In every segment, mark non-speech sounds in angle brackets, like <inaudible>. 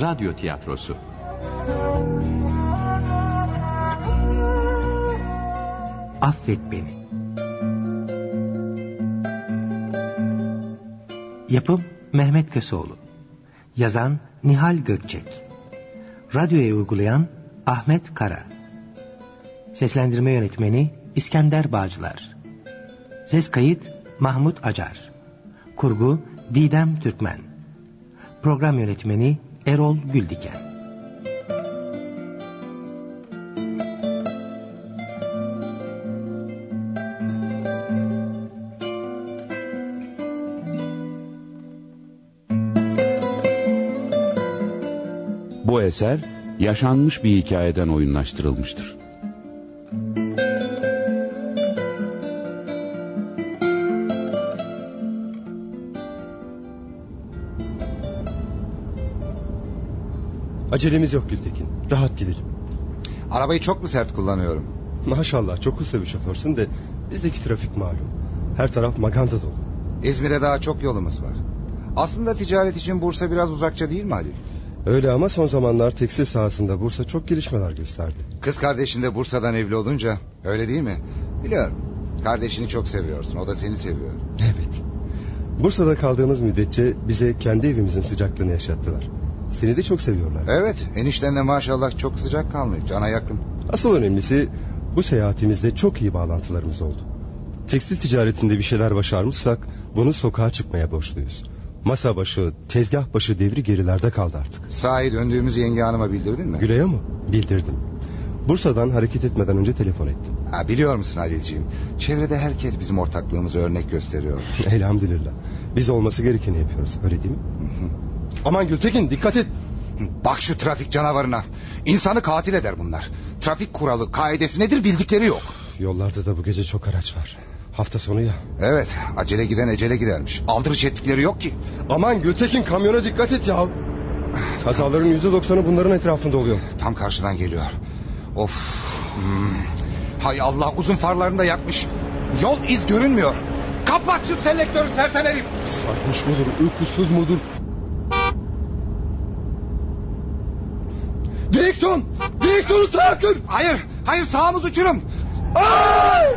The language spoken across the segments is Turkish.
Radyo Tiyatrosu. Affet Beni. Yapım Mehmet Köseoğlu. Yazan Nihal Gökçek. Radyoya uygulayan Ahmet Kara. Seslendirme Yönetmeni İskender Bağcılar. Ses kayıt Mahmut Acar. Kurgu Didem Türkmen. Program Yönetmeni Erol Güldiken Bu eser yaşanmış bir hikayeden oyunlaştırılmıştır. Acelemiz yok Gültekin. Rahat gidelim. Arabayı çok mu sert kullanıyorum? Maşallah çok usta bir şoförsün de bizdeki trafik malum. Her taraf maganda dolu. İzmir'e daha çok yolumuz var. Aslında ticaret için Bursa biraz uzakça değil mi Halil? Öyle ama son zamanlar tekstil sahasında Bursa çok gelişmeler gösterdi. Kız kardeşin de Bursa'dan evli olunca öyle değil mi? Biliyorum. Kardeşini çok seviyorsun. O da seni seviyor. Evet. Bursa'da kaldığımız müddetçe bize kendi evimizin sıcaklığını yaşattılar. Seni de çok seviyorlar. Evet enişten de maşallah çok sıcak kanlı. Cana yakın. Asıl önemlisi bu seyahatimizde çok iyi bağlantılarımız oldu. Tekstil ticaretinde bir şeyler başarmışsak bunu sokağa çıkmaya borçluyuz. Masa başı, tezgah başı devri gerilerde kaldı artık. Sahi döndüğümüzü yenge hanıma bildirdin mi? Gülay'a mı? Bildirdim. Bursa'dan hareket etmeden önce telefon ettim. Ha, biliyor musun Halilciğim? Çevrede herkes bizim ortaklığımızı örnek gösteriyor. <laughs> Elhamdülillah. Biz olması gerekeni yapıyoruz öyle değil mi? Aman Gültekin dikkat et. Bak şu trafik canavarına. İnsanı katil eder bunlar. Trafik kuralı, kaidesi nedir bildikleri yok. Yollarda da bu gece çok araç var. Hafta sonu ya. Evet, acele giden ecele gidermiş. Aldırış ettikleri yok ki. Aman Gültekin kamyona dikkat et ya. Kazaların yüzde doksanı bunların etrafında oluyor. Tam karşıdan geliyor. Of. Hmm. Hay Allah uzun farlarını da yakmış. Yol iz görünmüyor. Kapat şu selektörü sersem herif. Sarhoş mudur, uykusuz mudur? Direksiyon! Direksiyonu sağa kır! Hayır, hayır sağımız uçurum. Ay!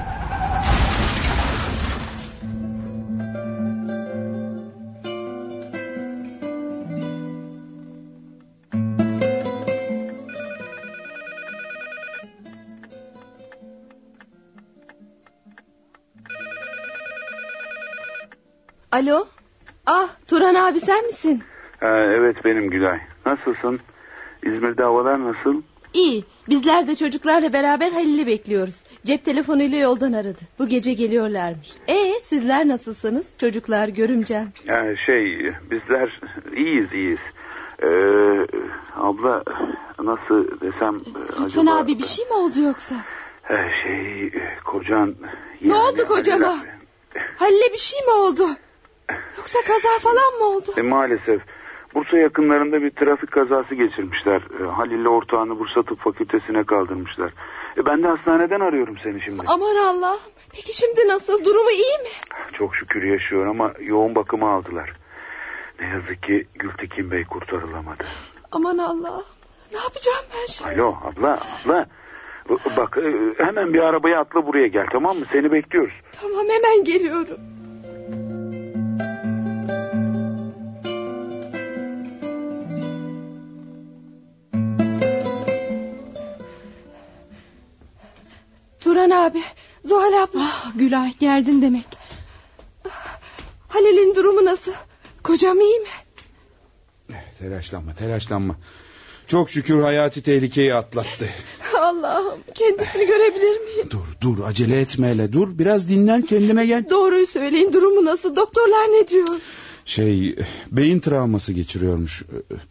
Alo. Ah Turan abi sen misin? Ha, evet benim Gülay. Nasılsın? İzmir'de havalar nasıl? İyi. Bizler de çocuklarla beraber Halil'i bekliyoruz. Cep telefonuyla yoldan aradı. Bu gece geliyorlarmış. E sizler nasılsınız? Çocuklar görümcem. Ya şey bizler iyiyiz iyiyiz. Ee, abla nasıl desem Lütfen acaba... abi bir şey mi oldu yoksa? Ee, şey kocan... Ne yani oldu kocama? Halil'e bir şey mi oldu? Yoksa kaza falan mı oldu? E, maalesef. Bursa yakınlarında bir trafik kazası geçirmişler. E, Halil'le ortağını Bursa Tıp Fakültesine kaldırmışlar. E, ben de hastaneden arıyorum seni şimdi. Aman Allah'ım. Peki şimdi nasıl? Durumu iyi mi? Çok şükür yaşıyor ama yoğun bakıma aldılar. Ne yazık ki Gültekin Bey kurtarılamadı. Aman Allah'ım. Ne yapacağım ben şimdi? Alo abla abla. Bak e, hemen bir arabaya atla buraya gel tamam mı? Seni bekliyoruz. Tamam hemen geliyorum. Turan abi, Zuhal abla. Ah, Gülay geldin demek. Halil'in durumu nasıl? Kocam iyi mi? Telaşlanma telaşlanma. Çok şükür hayati tehlikeyi atlattı. Allah'ım kendisini görebilir miyim? Dur dur acele etme hele dur biraz dinlen kendine gel. Doğruyu söyleyin durumu nasıl? Doktorlar ne diyor? Şey beyin travması geçiriyormuş.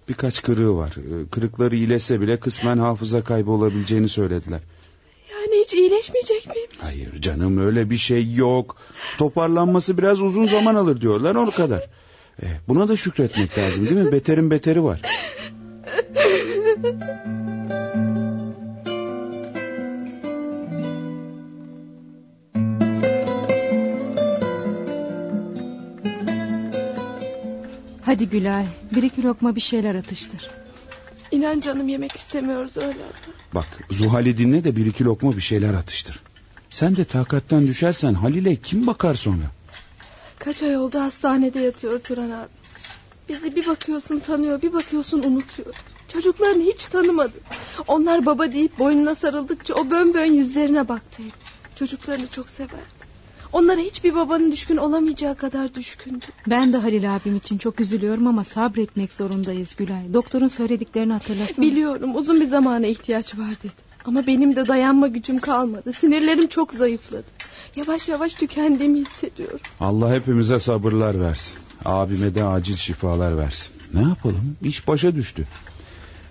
Birkaç kırığı var. Kırıkları iyileşse bile kısmen hafıza kaybı olabileceğini söylediler. Hiç iyileşmeyecek miyim? Hayır canım öyle bir şey yok. Toparlanması biraz uzun zaman alır diyorlar o kadar. E, buna da şükretmek lazım değil mi? Beterin beteri var. Hadi Gülay bir iki lokma bir şeyler atıştır. İnan canım yemek istemiyoruz öyle. Bak Zuhal'i dinle de bir iki lokma bir şeyler atıştır. Sen de takattan düşersen Halil'e kim bakar sonra? Kaç ay oldu hastanede yatıyor Turan abi. Bizi bir bakıyorsun tanıyor bir bakıyorsun unutuyor. Çocuklarını hiç tanımadı. Onlar baba deyip boynuna sarıldıkça o bön bön yüzlerine baktı hep. Çocuklarını çok severdi. Onlara hiçbir babanın düşkün olamayacağı kadar düşkündü. Ben de Halil abim için çok üzülüyorum ama sabretmek zorundayız Gülay. Doktorun söylediklerini hatırlasana. Biliyorum uzun bir zamana ihtiyaç var dedi. Ama benim de dayanma gücüm kalmadı. Sinirlerim çok zayıfladı. Yavaş yavaş tükendiğimi hissediyorum. Allah hepimize sabırlar versin. Abime de acil şifalar versin. Ne yapalım? İş başa düştü.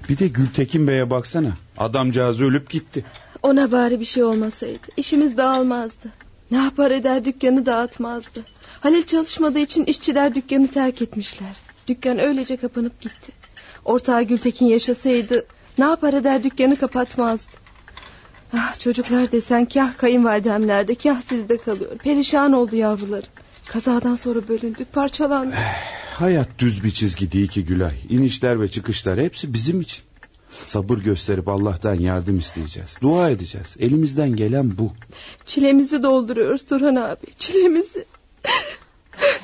Bir de Gültekin Bey'e baksana. Adamcağız ölüp gitti. Ona bari bir şey olmasaydı. işimiz dağılmazdı. Ne yapar eder dükkanı dağıtmazdı. Halil çalışmadığı için işçiler dükkanı terk etmişler. Dükkan öylece kapanıp gitti. Ortağı Gültekin yaşasaydı ne yapar eder dükkanı kapatmazdı. Ah, çocuklar desen kah kayınvalidemlerde kah sizde kalıyor. Perişan oldu yavrularım. Kazadan sonra bölündük parçalandık. Hayat düz bir çizgi değil ki Gülay. İnişler ve çıkışlar hepsi bizim için. Sabır gösterip Allah'tan yardım isteyeceğiz. Dua edeceğiz. Elimizden gelen bu. Çilemizi dolduruyoruz Turhan abi. Çilemizi.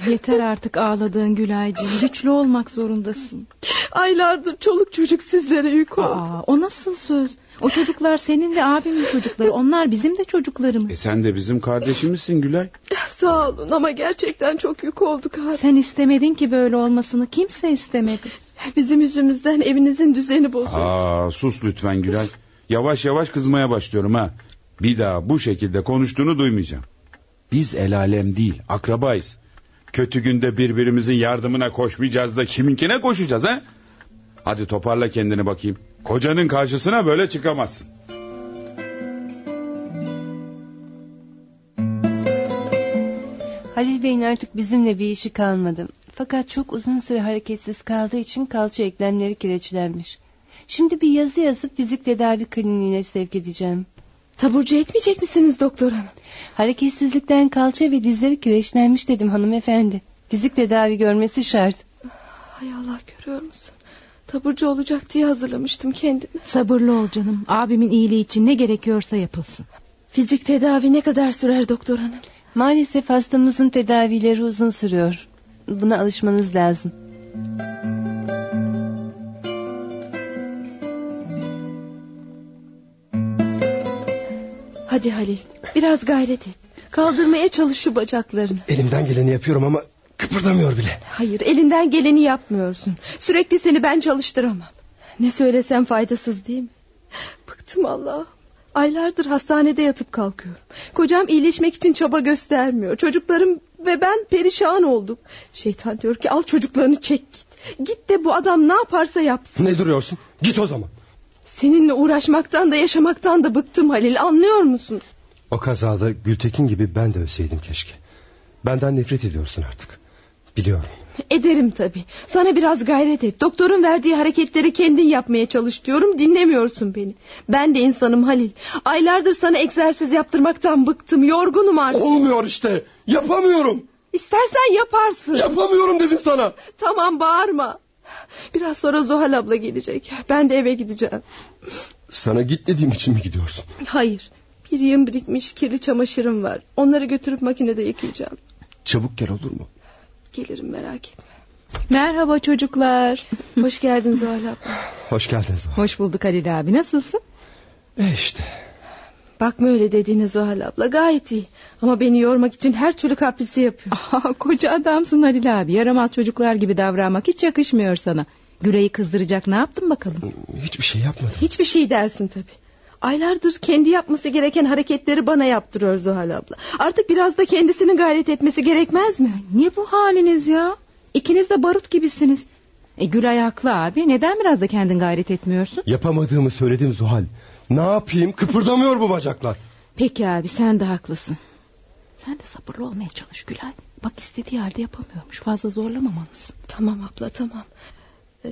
Yeter artık ağladığın Gülaycığım. Güçlü olmak zorundasın. Aylardır çoluk çocuk sizlere yük oldu. Aa, o nasıl söz? O çocuklar senin ve abimin çocukları. Onlar bizim de çocuklarımız. E sen de bizim kardeşimizsin Gülay. Sağ olun ama gerçekten çok yük olduk abi. Sen istemedin ki böyle olmasını. Kimse istemedi. Bizim yüzümüzden evinizin düzeni bozuldu. Aa, sus lütfen Gülay. Yavaş yavaş kızmaya başlıyorum ha. Bir daha bu şekilde konuştuğunu duymayacağım. Biz el alem değil akrabayız. Kötü günde birbirimizin yardımına koşmayacağız da kiminkine koşacağız ha? Hadi toparla kendini bakayım. Kocanın karşısına böyle çıkamazsın. Halil Bey'in artık bizimle bir işi kalmadı. Fakat çok uzun süre hareketsiz kaldığı için kalça eklemleri kireçlenmiş. Şimdi bir yazı yazıp fizik tedavi kliniğine sevk edeceğim. Taburcu etmeyecek misiniz doktor hanım? Hareketsizlikten kalça ve dizleri kireçlenmiş dedim hanımefendi. Fizik tedavi görmesi şart. Hay Allah görüyor musun? Taburcu olacak diye hazırlamıştım kendimi. Sabırlı ol canım. Abimin iyiliği için ne gerekiyorsa yapılsın. Fizik tedavi ne kadar sürer doktor hanım? Maalesef hastamızın tedavileri uzun sürüyor. Buna alışmanız lazım. Hadi Halil biraz gayret et. Kaldırmaya çalış şu bacaklarını. Elimden geleni yapıyorum ama kıpırdamıyor bile. Hayır elinden geleni yapmıyorsun. Sürekli seni ben çalıştıramam. Ne söylesem faydasız değil mi? Bıktım Allah. Aylardır hastanede yatıp kalkıyorum. Kocam iyileşmek için çaba göstermiyor. Çocuklarım ve ben perişan olduk. Şeytan diyor ki al çocuklarını çek git. Git de bu adam ne yaparsa yapsın. Ne duruyorsun? Git o zaman. Seninle uğraşmaktan da yaşamaktan da bıktım Halil anlıyor musun? O kazada Gültekin gibi ben de ölseydim keşke. Benden nefret ediyorsun artık. Biliyorum. Ederim tabii. Sana biraz gayret et. Doktorun verdiği hareketleri kendin yapmaya çalış diyorum. Dinlemiyorsun beni. Ben de insanım Halil. Aylardır sana egzersiz yaptırmaktan bıktım. Yorgunum artık. Olmuyor işte. Yapamıyorum. İstersen yaparsın. Yapamıyorum dedim sana. Tamam bağırma. Biraz sonra Zuhal abla gelecek. Ben de eve gideceğim. Sana git dediğim için mi gidiyorsun? Hayır. Bir yığın birikmiş kirli çamaşırım var. Onları götürüp makinede yıkayacağım. Çabuk gel olur mu? Gelirim merak etme. Merhaba çocuklar. <laughs> Hoş geldin Zuhal abla. Hoş geldiniz. Hoş bulduk Halil abi. Nasılsın? E işte. Bakma öyle dediğine Zuhal abla gayet iyi. Ama beni yormak için her türlü kaprisi yapıyor. <laughs> Aa, koca adamsın Halil abi. Yaramaz çocuklar gibi davranmak hiç yakışmıyor sana. Güreyi kızdıracak ne yaptın bakalım? Hiçbir şey yapmadım. Hiçbir şey dersin tabii. Aylardır kendi yapması gereken hareketleri bana yaptırıyor Zuhal abla. Artık biraz da kendisinin gayret etmesi gerekmez mi? Niye bu haliniz ya? İkiniz de barut gibisiniz. E Gülay haklı abi. Neden biraz da kendin gayret etmiyorsun? Yapamadığımı söyledim Zuhal. Ne yapayım? Kıpırdamıyor bu bacaklar. Peki abi sen de haklısın. Sen de sabırlı olmaya çalış Gülay. Bak istediği halde yapamıyormuş. Fazla zorlamamalısın. Tamam abla tamam. Ee,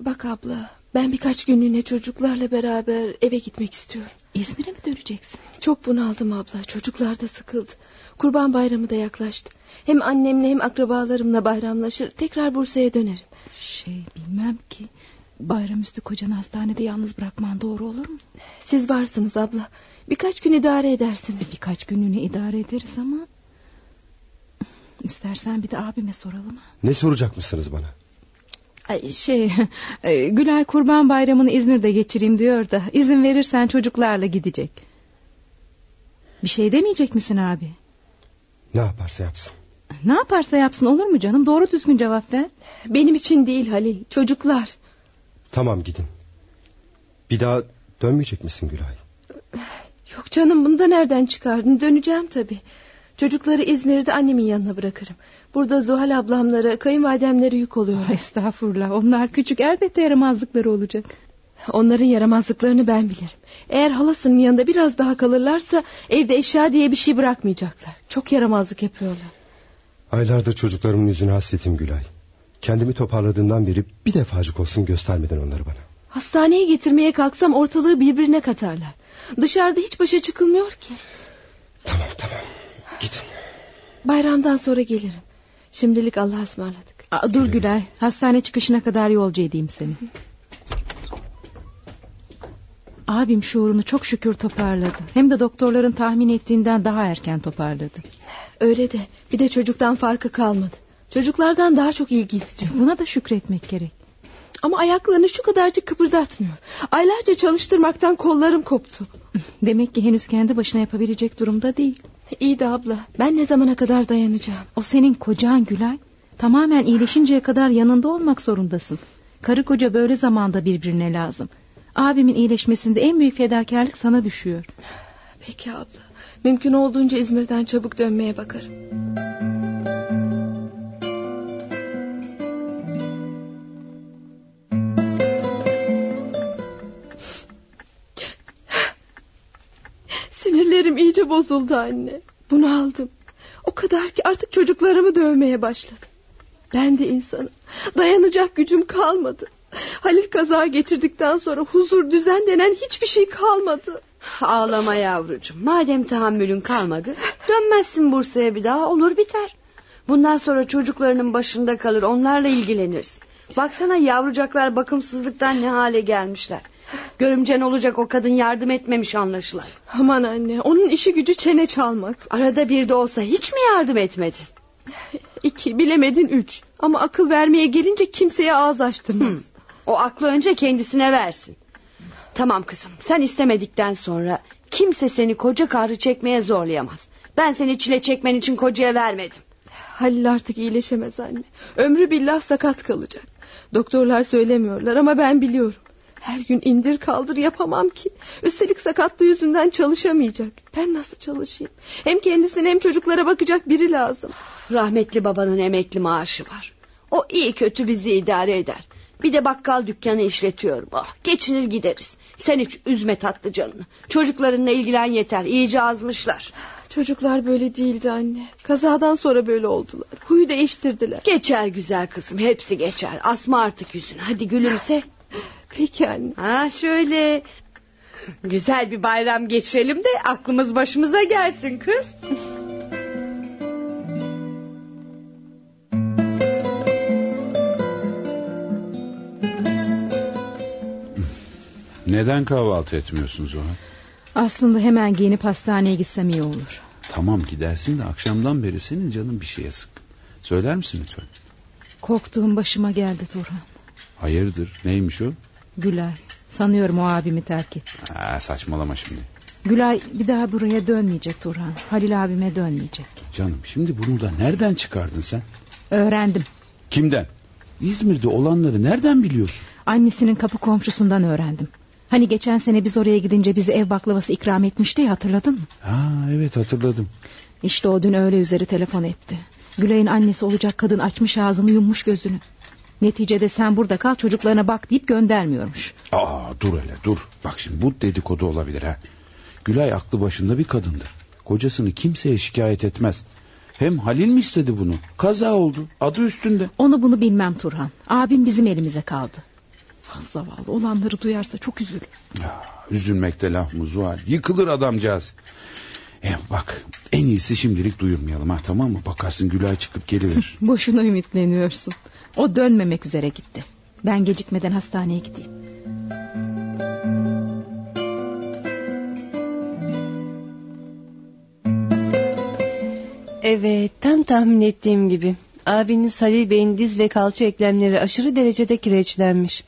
bak abla ben birkaç günlüğüne çocuklarla beraber eve gitmek istiyorum. İzmir'e mi döneceksin? Çok bunaldım abla. Çocuklar da sıkıldı. Kurban bayramı da yaklaştı. Hem annemle hem akrabalarımla bayramlaşır. Tekrar Bursa'ya dönerim. Şey bilmem ki. Bayramüstü kocanı hastanede yalnız bırakman doğru olur mu? Siz varsınız abla. Birkaç gün idare edersiniz. Birkaç günlüğüne idare ederiz ama... İstersen bir de abime soralım. Ne soracak mısınız bana? Ay şey, <laughs> e, Gülay Kurban Bayramı'nı İzmir'de geçireyim diyor da... ...izin verirsen çocuklarla gidecek. Bir şey demeyecek misin abi? Ne yaparsa yapsın. Ne yaparsa yapsın olur mu canım? Doğru düzgün cevap ver. Benim için değil Halil. Çocuklar. Tamam gidin. Bir daha dönmeyecek misin Gülay? Yok canım bunu da nereden çıkardın? Döneceğim tabii. Çocukları İzmir'de annemin yanına bırakırım. Burada Zuhal ablamlara, kayınvalidemlere yük oluyor. Estağfurullah. Onlar küçük elbette yaramazlıkları olacak. Onların yaramazlıklarını ben bilirim. Eğer halasının yanında biraz daha kalırlarsa evde eşya diye bir şey bırakmayacaklar. Çok yaramazlık yapıyorlar. Aylardır çocuklarımın yüzüne hasretim Gülay. Kendimi toparladığımdan beri bir defacık olsun göstermeden onları bana. Hastaneye getirmeye kalksam ortalığı birbirine katarlar. Dışarıda hiç başa çıkılmıyor ki. Tamam tamam gidin. Bayramdan sonra gelirim. Şimdilik Allah'a ısmarladık. Aa, dur Gülay. Hastane çıkışına kadar yolcu edeyim seni. Abim şuurunu çok şükür toparladı. Hem de doktorların tahmin ettiğinden daha erken toparladı. Öyle de bir de çocuktan farkı kalmadı. Çocuklardan daha çok ilgi istiyor. Buna da şükretmek gerek. Ama ayaklarını şu kadarcık kıpırdatmıyor. Aylarca çalıştırmaktan kollarım koptu. Demek ki henüz kendi başına yapabilecek durumda değil. İyi de abla ben ne zamana kadar dayanacağım? O senin kocan Gülay. Tamamen iyileşinceye kadar yanında olmak zorundasın. Karı koca böyle zamanda birbirine lazım. Abimin iyileşmesinde en büyük fedakarlık sana düşüyor. Peki abla. Mümkün olduğunca İzmir'den çabuk dönmeye bakarım. Sinirlerim iyice bozuldu anne. Bunu aldım. O kadar ki artık çocuklarımı dövmeye başladım. Ben de insanım. Dayanacak gücüm kalmadı. Halil kaza geçirdikten sonra huzur düzen denen hiçbir şey kalmadı. Ağlama yavrucuğum. Madem tahammülün kalmadı dönmezsin Bursa'ya bir daha olur biter. Bundan sonra çocuklarının başında kalır onlarla ilgilenirsin. Baksana yavrucaklar bakımsızlıktan ne hale gelmişler. Görümcen olacak o kadın yardım etmemiş anlaşılan. Aman anne onun işi gücü çene çalmak. Arada bir de olsa hiç mi yardım etmedin? <laughs> İki bilemedin üç. Ama akıl vermeye gelince kimseye ağız açtırmaz. O aklı önce kendisine versin. Tamam kızım sen istemedikten sonra kimse seni koca kahrı çekmeye zorlayamaz. Ben seni çile çekmen için kocaya vermedim. Halil artık iyileşemez anne. Ömrü billah sakat kalacak. Doktorlar söylemiyorlar ama ben biliyorum. Her gün indir kaldır yapamam ki. Üstelik sakatlığı yüzünden çalışamayacak. Ben nasıl çalışayım? Hem kendisine hem çocuklara bakacak biri lazım. Rahmetli babanın emekli maaşı var. O iyi kötü bizi idare eder. Bir de bakkal dükkanı işletiyorum. Oh, geçinir gideriz. Sen hiç üzme tatlı canını. Çocuklarınla ilgilen yeter. İyice azmışlar. Çocuklar böyle değildi anne. Kazadan sonra böyle oldular. Huyu değiştirdiler. Geçer güzel kızım. Hepsi geçer. Asma artık yüzünü. Hadi gülümse. <laughs> Peki anne. Ha şöyle. Güzel bir bayram geçirelim de aklımız başımıza gelsin kız. Neden kahvaltı etmiyorsunuz o? Aslında hemen giyinip hastaneye gitsem iyi olur. Tamam gidersin de akşamdan beri senin canın bir şeye sık. Söyler misin lütfen? Korktuğum başıma geldi Turhan. Hayırdır neymiş o? Gülay. Sanıyorum o abimi terk etti. Ha, saçmalama şimdi. Gülay bir daha buraya dönmeyecek Turhan. Halil abime dönmeyecek. Canım şimdi bunu da nereden çıkardın sen? Öğrendim. Kimden? İzmir'de olanları nereden biliyorsun? Annesinin kapı komşusundan öğrendim. Hani geçen sene biz oraya gidince bizi ev baklavası ikram etmişti ya hatırladın mı? Ha evet hatırladım. İşte o dün öğle üzeri telefon etti. Gülay'ın annesi olacak kadın açmış ağzını yummuş gözünü. Neticede sen burada kal çocuklarına bak deyip göndermiyormuş. Aa dur hele dur. Bak şimdi bu dedikodu olabilir ha. Gülay aklı başında bir kadındır. Kocasını kimseye şikayet etmez. Hem Halil mi istedi bunu? Kaza oldu. Adı üstünde. Onu bunu bilmem Turhan. Abim bizim elimize kaldı. Ah, zavallı olanları duyarsa çok üzülür. Ya, üzülmekte laf mı Zuhal? Yıkılır adamcağız. E, bak en iyisi şimdilik duyurmayalım ha tamam mı? Bakarsın Gülay çıkıp geliverir. <laughs> Boşuna ümitleniyorsun. O dönmemek üzere gitti. Ben gecikmeden hastaneye gideyim. Evet tam tahmin ettiğim gibi. Abiniz Halil Bey'in diz ve kalça eklemleri aşırı derecede kireçlenmiş.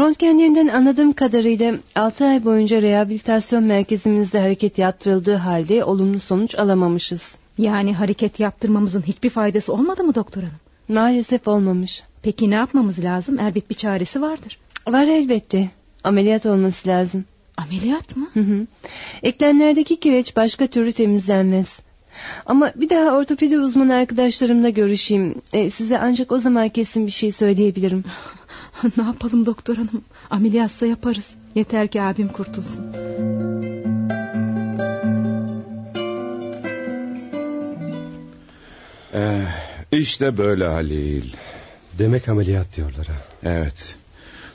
Röntgenlerinden anladığım kadarıyla 6 ay boyunca rehabilitasyon merkezimizde hareket yaptırıldığı halde olumlu sonuç alamamışız. Yani hareket yaptırmamızın hiçbir faydası olmadı mı doktor hanım? Maalesef olmamış. Peki ne yapmamız lazım? Elbet bir çaresi vardır. Var elbette. Ameliyat olması lazım. Ameliyat mı? Hı hı. Eklemlerdeki kireç başka türlü temizlenmez. Ama bir daha ortopedi uzmanı arkadaşlarımla görüşeyim. E, size ancak o zaman kesin bir şey söyleyebilirim. <laughs> ne yapalım doktor hanım? Ameliyatsa yaparız. Yeter ki abim kurtulsun. Ee, işte böyle Halil. Demek ameliyat diyorlar ha. Evet.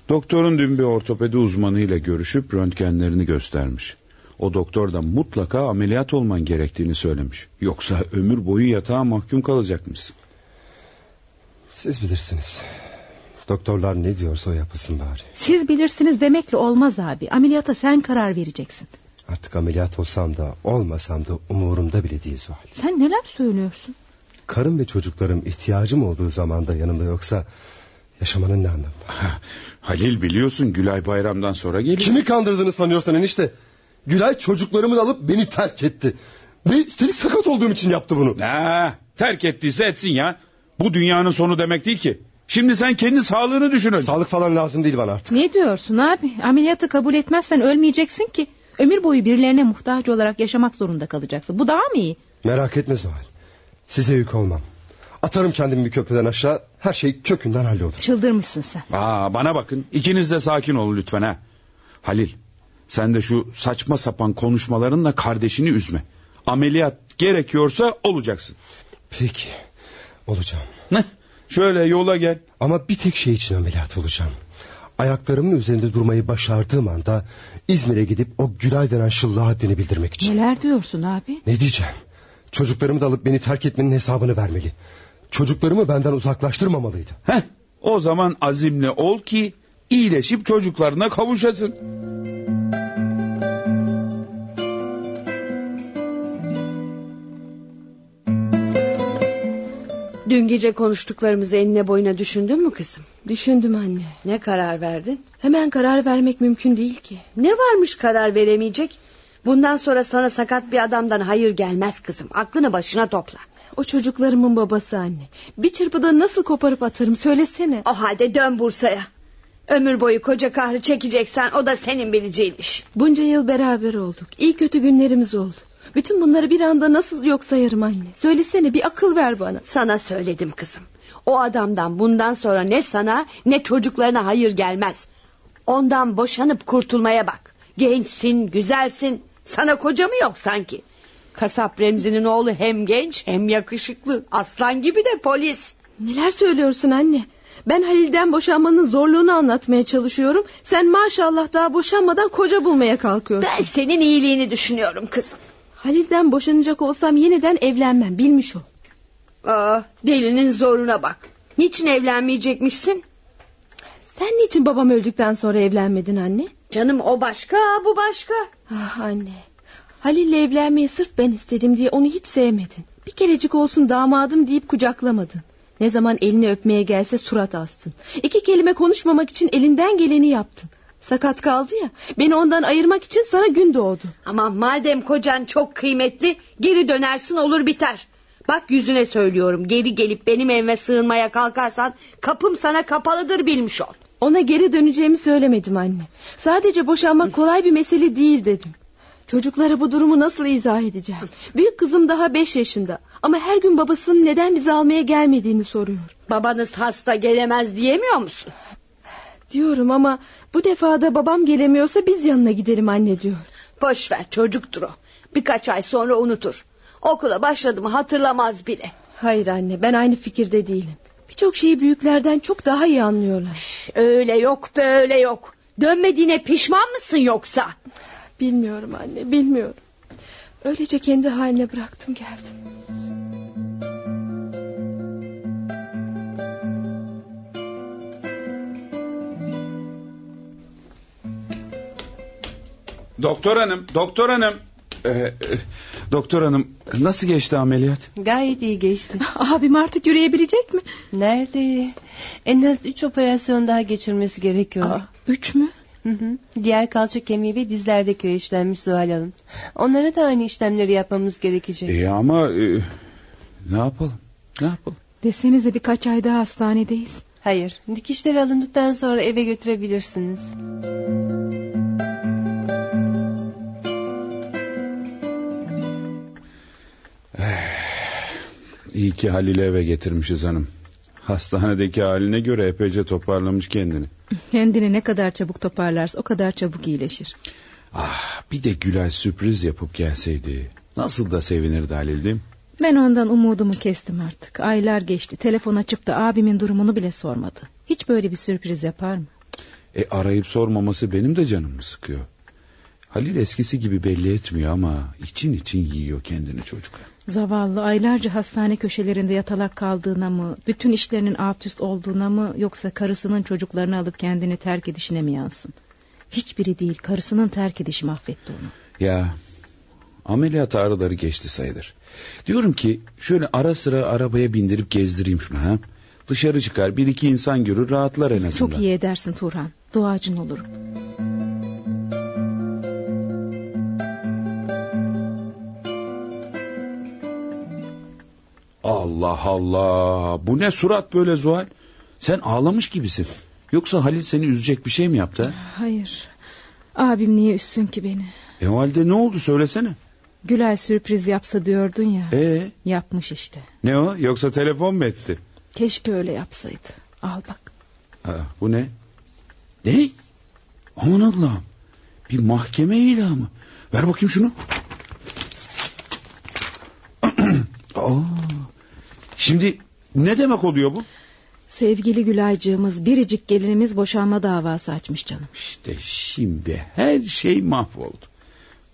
Doktorun dün bir ortopedi uzmanıyla görüşüp röntgenlerini göstermiş. O doktor da mutlaka ameliyat olman gerektiğini söylemiş. Yoksa ömür boyu yatağa mahkum kalacakmışsın. Siz bilirsiniz. Doktorlar ne diyorsa o yapılsın bari. Siz bilirsiniz demekle olmaz abi. Ameliyata sen karar vereceksin. Artık ameliyat olsam da olmasam da umurumda bile değil Zuhal. Sen neler söylüyorsun? Karım ve çocuklarım ihtiyacım olduğu zamanda yanımda yoksa yaşamanın ne anlamı var? Halil biliyorsun Gülay bayramdan sonra geliyor. Kimi kandırdığını sanıyorsan enişte? Gülay çocuklarımı da alıp beni terk etti. Ve üstelik sakat olduğum için yaptı bunu. Ha, terk ettiyse etsin ya. Bu dünyanın sonu demek değil ki. Şimdi sen kendi sağlığını düşün önce. Sağlık falan lazım değil bana artık. Ne diyorsun abi? Ameliyatı kabul etmezsen ölmeyeceksin ki. Ömür boyu birilerine muhtaç olarak yaşamak zorunda kalacaksın. Bu daha mı iyi? Merak etme Zuhal. Size yük olmam. Atarım kendimi bir köprüden aşağı. Her şey kökünden hallolur. Çıldırmışsın sen. Aa, bana bakın. İkiniz de sakin olun lütfen ha. Halil sen de şu saçma sapan konuşmalarınla kardeşini üzme. Ameliyat gerekiyorsa olacaksın. Peki olacağım. Ne? Şöyle yola gel. Ama bir tek şey için ameliyat olacağım. Ayaklarımın üzerinde durmayı başardığım anda İzmir'e gidip o Gülay denen şıllığa haddini bildirmek için. Neler diyorsun abi? Ne diyeceğim? Çocuklarımı da alıp beni terk etmenin hesabını vermeli. Çocuklarımı benden uzaklaştırmamalıydı. Heh, o zaman azimli ol ki iyileşip çocuklarına kavuşasın. Dün gece konuştuklarımızı enine boyuna düşündün mü kızım? Düşündüm anne. Ne karar verdin? Hemen karar vermek mümkün değil ki. Ne varmış karar veremeyecek? Bundan sonra sana sakat bir adamdan hayır gelmez kızım. Aklını başına topla. O çocuklarımın babası anne. Bir çırpıda nasıl koparıp atarım söylesene. O halde dön Bursa'ya. Ömür boyu koca kahrı çekeceksen o da senin bileceğin iş. Bunca yıl beraber olduk. İyi kötü günlerimiz oldu. Bütün bunları bir anda nasıl yok sayarım anne. Söylesene bir akıl ver bana. Sana söyledim kızım. O adamdan bundan sonra ne sana ne çocuklarına hayır gelmez. Ondan boşanıp kurtulmaya bak. Gençsin, güzelsin. Sana koca mı yok sanki? Kasap Remzi'nin oğlu hem genç hem yakışıklı. Aslan gibi de polis. Neler söylüyorsun anne? Ben Halil'den boşanmanın zorluğunu anlatmaya çalışıyorum. Sen maşallah daha boşanmadan koca bulmaya kalkıyorsun. Ben senin iyiliğini düşünüyorum kızım. Halil'den boşanacak olsam yeniden evlenmem bilmiş ol. Aa, delinin zoruna bak. Niçin evlenmeyecekmişsin? Sen niçin babam öldükten sonra evlenmedin anne? Canım o başka bu başka. Ah anne. Halil'le evlenmeyi sırf ben istedim diye onu hiç sevmedin. Bir kerecik olsun damadım deyip kucaklamadın. Ne zaman elini öpmeye gelse surat astın. İki kelime konuşmamak için elinden geleni yaptın. Sakat kaldı ya beni ondan ayırmak için sana gün doğdu. Ama madem kocan çok kıymetli geri dönersin olur biter. Bak yüzüne söylüyorum geri gelip benim evime sığınmaya kalkarsan kapım sana kapalıdır bilmiş ol. Ona geri döneceğimi söylemedim anne. Sadece boşanmak kolay bir mesele değil dedim. Çocuklara bu durumu nasıl izah edeceğim? Büyük kızım daha beş yaşında. Ama her gün babasının neden bizi almaya gelmediğini soruyor. Babanız hasta gelemez diyemiyor musun? Diyorum ama bu defa da babam gelemiyorsa biz yanına gidelim anne diyor. Boş ver çocuktur o. Birkaç ay sonra unutur. Okula başladı mı hatırlamaz bile. Hayır anne ben aynı fikirde değilim. Birçok şeyi büyüklerden çok daha iyi anlıyorlar. Öyle yok böyle yok. Dönmediğine pişman mısın yoksa? Bilmiyorum anne bilmiyorum. Öylece kendi haline bıraktım geldim. Doktor hanım, doktor hanım. Ee, e, doktor hanım nasıl geçti ameliyat? Gayet iyi geçti. <laughs> Abim artık yürüyebilecek mi? Nerede? En az üç operasyon daha geçirmesi gerekiyor. Aa, üç mü? Hı hı. Diğer kalça kemiği ve dizlerde kireçlenmiş Zuhal Hanım. Onlara da aynı işlemleri yapmamız gerekecek. İyi ama e, ne yapalım? Ne yapalım? Desenize birkaç ay daha hastanedeyiz. Hayır, dikişler alındıktan sonra eve götürebilirsiniz. İyi ki Halil'i eve getirmişiz hanım. Hastanedeki haline göre epeyce toparlamış kendini. Kendini ne kadar çabuk toparlarsa o kadar çabuk iyileşir. Ah bir de Gülay sürpriz yapıp gelseydi. Nasıl da sevinirdi Halil değil mi? Ben ondan umudumu kestim artık. Aylar geçti. Telefon açıp da abimin durumunu bile sormadı. Hiç böyle bir sürpriz yapar mı? E arayıp sormaması benim de canımı sıkıyor. Halil eskisi gibi belli etmiyor ama için için yiyor kendini çocuk. Zavallı aylarca hastane köşelerinde yatalak kaldığına mı, bütün işlerinin alt üst olduğuna mı yoksa karısının çocuklarını alıp kendini terk edişine mi yansın? Hiçbiri değil, karısının terk edişi mahvetti onu. Ya ameliyat ağrıları geçti sayılır. Diyorum ki şöyle ara sıra arabaya bindirip gezdireyim şunu ha. Dışarı çıkar bir iki insan görür rahatlar en azından. Çok iyi edersin Turhan. Duacın olurum. Allah Allah. Bu ne surat böyle Zuhal? Sen ağlamış gibisin. Yoksa Halil seni üzecek bir şey mi yaptı? Hayır. Abim niye üssün ki beni? E o halde ne oldu söylesene. Gülay sürpriz yapsa diyordun ya. Ee? Yapmış işte. Ne o? Yoksa telefon mu etti? Keşke öyle yapsaydı. Al bak. Ha, bu ne? Ne? Aman Allah'ım. Bir mahkeme ilanı. Ver bakayım şunu. Aa, şimdi ne demek oluyor bu? Sevgili Gülaycığımız biricik gelinimiz boşanma davası açmış canım. İşte şimdi her şey mahvoldu.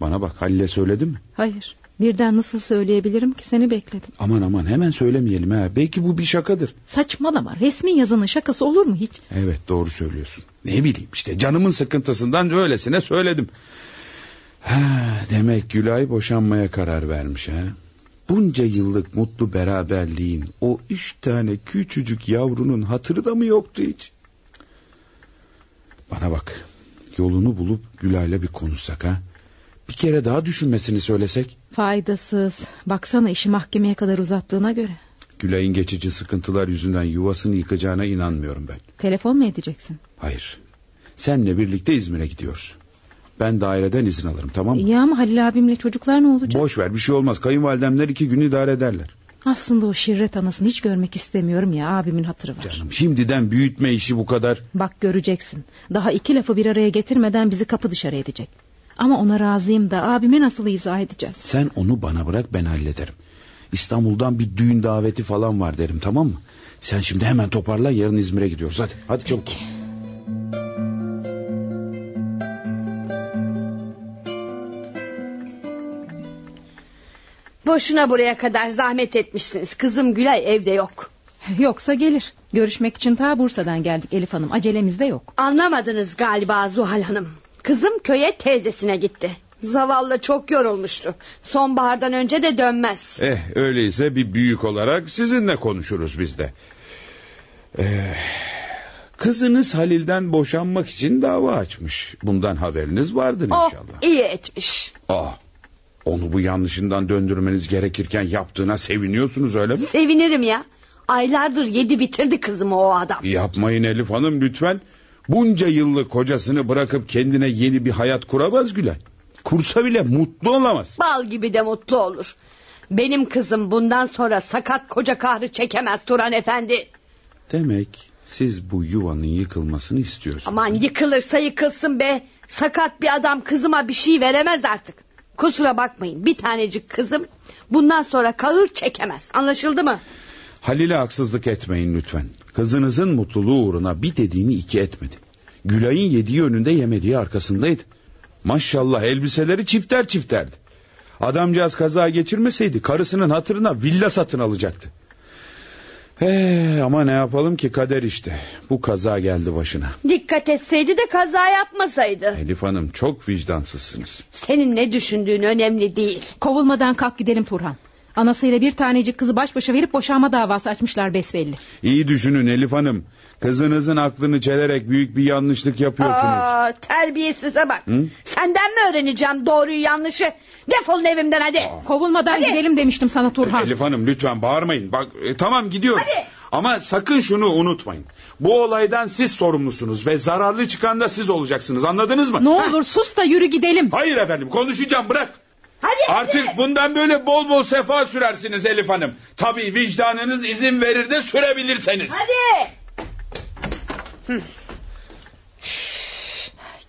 Bana bak Halil'e söyledin mi? Hayır. Birden nasıl söyleyebilirim ki seni bekledim. Aman aman hemen söylemeyelim ha. Belki bu bir şakadır. Saçmalama resmi yazının şakası olur mu hiç? Evet doğru söylüyorsun. Ne bileyim işte canımın sıkıntısından öylesine söyledim. Ha, demek Gülay boşanmaya karar vermiş ha. Bunca yıllık mutlu beraberliğin o üç tane küçücük yavrunun hatırı da mı yoktu hiç? Bana bak yolunu bulup Gülay'la bir konuşsak ha. Bir kere daha düşünmesini söylesek. Faydasız. Baksana işi mahkemeye kadar uzattığına göre. Gülay'ın geçici sıkıntılar yüzünden yuvasını yıkacağına inanmıyorum ben. Telefon mu edeceksin? Hayır. Senle birlikte İzmir'e gidiyoruz. Ben daireden izin alırım tamam mı? Ya ama Halil abimle çocuklar ne olacak? Boş ver bir şey olmaz. Kayınvalidemler iki gün idare ederler. Aslında o şirret anasını hiç görmek istemiyorum ya abimin hatırı var. Canım şimdiden büyütme işi bu kadar. Bak göreceksin. Daha iki lafı bir araya getirmeden bizi kapı dışarı edecek. Ama ona razıyım da abime nasıl izah edeceğiz? Sen onu bana bırak ben hallederim. İstanbul'dan bir düğün daveti falan var derim tamam mı? Sen şimdi hemen toparla yarın İzmir'e gidiyoruz hadi. Hadi çabuk. Peki. Boşuna buraya kadar zahmet etmişsiniz. Kızım Gülay evde yok. <laughs> Yoksa gelir. Görüşmek için ta Bursa'dan geldik Elif Hanım. Acelemiz de yok. Anlamadınız galiba Zuhal Hanım. Kızım köye teyzesine gitti. Zavallı çok yorulmuştu. Sonbahardan önce de dönmez. Eh öyleyse bir büyük olarak sizinle konuşuruz biz de. Eh, kızınız Halil'den boşanmak için dava açmış. Bundan haberiniz vardır Oh inşallah. iyi etmiş. Aa, onu bu yanlışından döndürmeniz gerekirken yaptığına seviniyorsunuz öyle mi? Sevinirim ya. Aylardır yedi bitirdi kızımı o adam. Yapmayın Elif Hanım lütfen. Bunca yıllık kocasını bırakıp kendine yeni bir hayat kuramaz Gülay. Kursa bile mutlu olamaz. Bal gibi de mutlu olur. Benim kızım bundan sonra sakat koca kahrı çekemez Turan Efendi. Demek siz bu yuvanın yıkılmasını istiyorsunuz. Aman yıkılırsa yıkılsın be. Sakat bir adam kızıma bir şey veremez artık. Kusura bakmayın bir tanecik kızım bundan sonra kahır çekemez. Anlaşıldı mı? Halil'e haksızlık etmeyin lütfen. Kızınızın mutluluğu uğruna bir dediğini iki etmedi. Gülay'ın yediği önünde yemediği arkasındaydı. Maşallah elbiseleri çifter çifterdi. Adamcağız kaza geçirmeseydi karısının hatırına villa satın alacaktı. He, ama ne yapalım ki kader işte. Bu kaza geldi başına. Dikkat etseydi de kaza yapmasaydı. Elif Hanım çok vicdansızsınız. Senin ne düşündüğün önemli değil. Kovulmadan kalk gidelim Turhan. Anasıyla bir tanecik kızı baş başa verip boşanma davası açmışlar besbelli. İyi düşünün Elif Hanım. Kızınızın aklını çelerek büyük bir yanlışlık yapıyorsunuz. Aa, terbiyesize bak. Hı? Senden mi öğreneceğim doğruyu yanlışı? Defolun evimden hadi. Kovulmadan Hadi. gidelim demiştim sana Turhan. Elif Hanım lütfen bağırmayın. Bak e, tamam gidiyoruz. Hadi. Ama sakın şunu unutmayın. Bu olaydan siz sorumlusunuz ve zararlı çıkan da siz olacaksınız. Anladınız mı? Ne olur sus da yürü gidelim. Hayır efendim konuşacağım bırak. Hadi Artık hadi. bundan böyle bol bol sefa sürersiniz Elif Hanım. Tabii vicdanınız izin verir de sürebilirseniz. Hadi.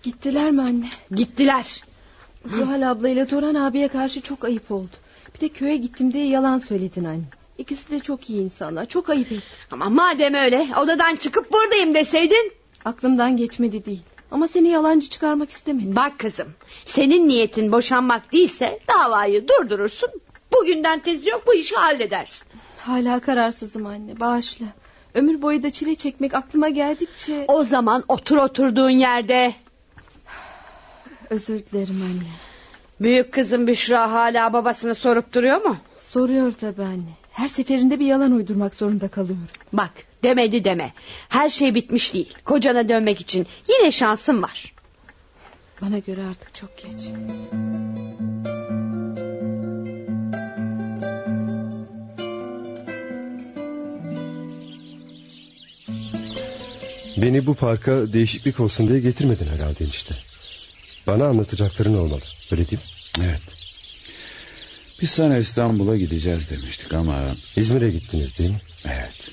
Gittiler mi anne? Gittiler. Zuhal ablayla Toran abiye karşı çok ayıp oldu. Bir de köye gittim diye yalan söyledin anne. İkisi de çok iyi insanlar. Çok ayıp ettin. Ama madem öyle odadan çıkıp buradayım deseydin. Aklımdan geçmedi değil. Ama seni yalancı çıkarmak istemedim. Bak kızım senin niyetin boşanmak değilse davayı durdurursun. Bugünden tezi yok bu işi halledersin. Hala kararsızım anne. Bağışla. Ömür boyu da çile çekmek aklıma geldikçe... O zaman otur oturduğun yerde. Özür dilerim anne. Büyük kızım Büşra hala babasını sorup duruyor mu? Soruyor tabii anne. Her seferinde bir yalan uydurmak zorunda kalıyorum. Bak demedi deme. Her şey bitmiş değil. Kocana dönmek için yine şansın var. Bana göre artık çok geç. Beni bu parka değişiklik olsun diye getirmedin herhalde enişte. Bana anlatacakların olmalı. Öyle değil mi? Evet. Biz sana İstanbul'a gideceğiz demiştik ama... İzmir'e gittiniz değil mi? Evet.